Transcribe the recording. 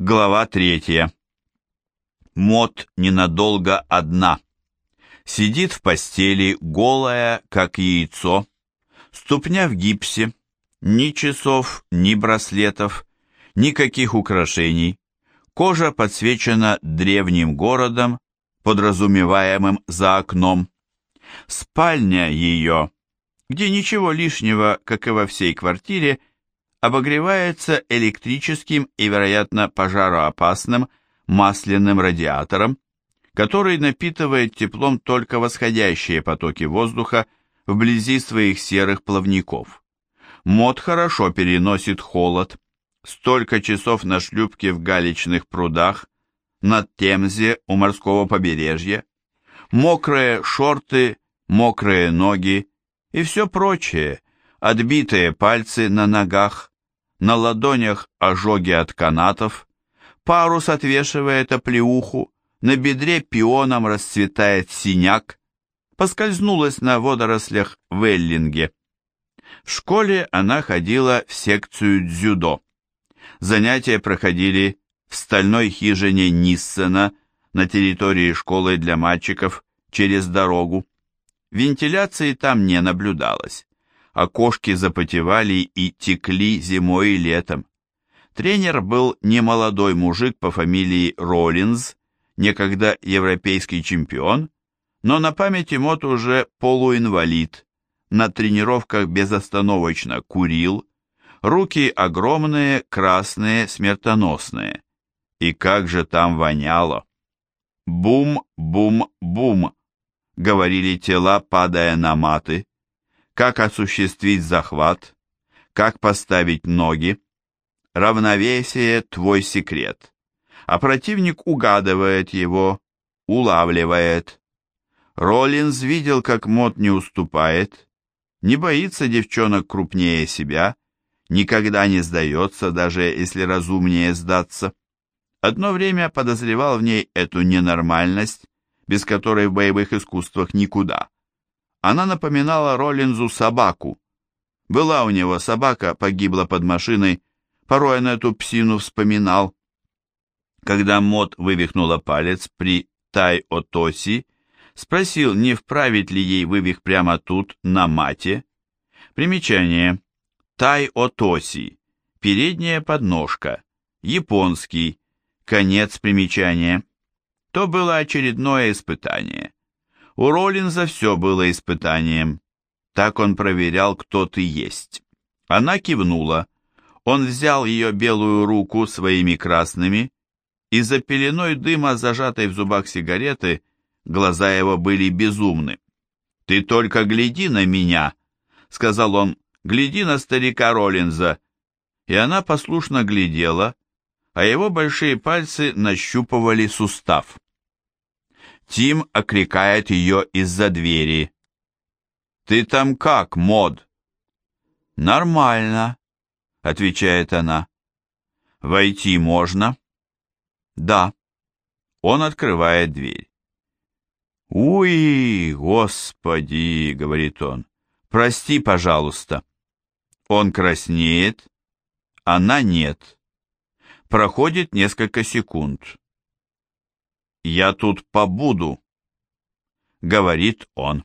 Глава третья. Мот ненадолго одна. Сидит в постели, голая, как яйцо, ступня в гипсе, ни часов, ни браслетов, никаких украшений. Кожа подсвечена древним городом, подразумеваемым за окном. Спальня ее, где ничего лишнего, как и во всей квартире, обогревается электрическим и, вероятно, пожароопасным масляным радиатором, который напитывает теплом только восходящие потоки воздуха вблизи своих серых плавников. Мод хорошо переносит холод. Столько часов на шлюпке в галечных прудах, на Темзе у морского побережья, мокрые шорты, мокрые ноги и все прочее, отбитые пальцы на ногах, на ладонях ожоги от канатов, парус отвешивает оплеуху, на бедре пионом расцветает синяк, поскользнулась на водорослях в Эллинге. В школе она ходила в секцию дзюдо. Занятия проходили в стальной хижине Ниссена на территории школы для мальчиков через дорогу. Вентиляции там не наблюдалось. Окошки запотевали и текли зимой и летом. Тренер был немолодой мужик по фамилии Роллинз, некогда европейский чемпион, но на памяти Мот уже полуинвалид, на тренировках безостановочно курил, руки огромные, красные, смертоносные. И как же там воняло! Бум-бум-бум, говорили тела, падая на маты. Как осуществить захват? Как поставить ноги? Равновесие – твой секрет. А противник угадывает его, улавливает. Роллинз видел, как Мот не уступает, не боится девчонок крупнее себя, никогда не сдается, даже если разумнее сдаться. Одно время подозревал в ней эту ненормальность, без которой в боевых искусствах никуда. Она напоминала Роллинзу собаку. Была у него собака, погибла под машиной, порой он эту псину вспоминал. Когда Мот вывихнула палец при Тай-Отоси, спросил, не вправить ли ей вывих прямо тут, на мате. Примечание. Тай-Отоси. Передняя подножка. Японский. Конец примечания. То было очередное испытание. У Роллинза все было испытанием. Так он проверял, кто ты есть. Она кивнула. Он взял ее белую руку своими красными, и за пеленой дыма, зажатой в зубах сигареты, глаза его были безумны. «Ты только гляди на меня», — сказал он, — «гляди на старика Роллинза». И она послушно глядела, а его большие пальцы нащупывали сустав. Тим окликает ее из-за двери. «Ты там как, Мод?» «Нормально», — отвечает она. «Войти можно?» «Да». Он открывает дверь. «Уй, господи!» — говорит он. «Прости, пожалуйста». Он краснеет, она нет. Проходит несколько секунд. «Я тут побуду», — говорит он.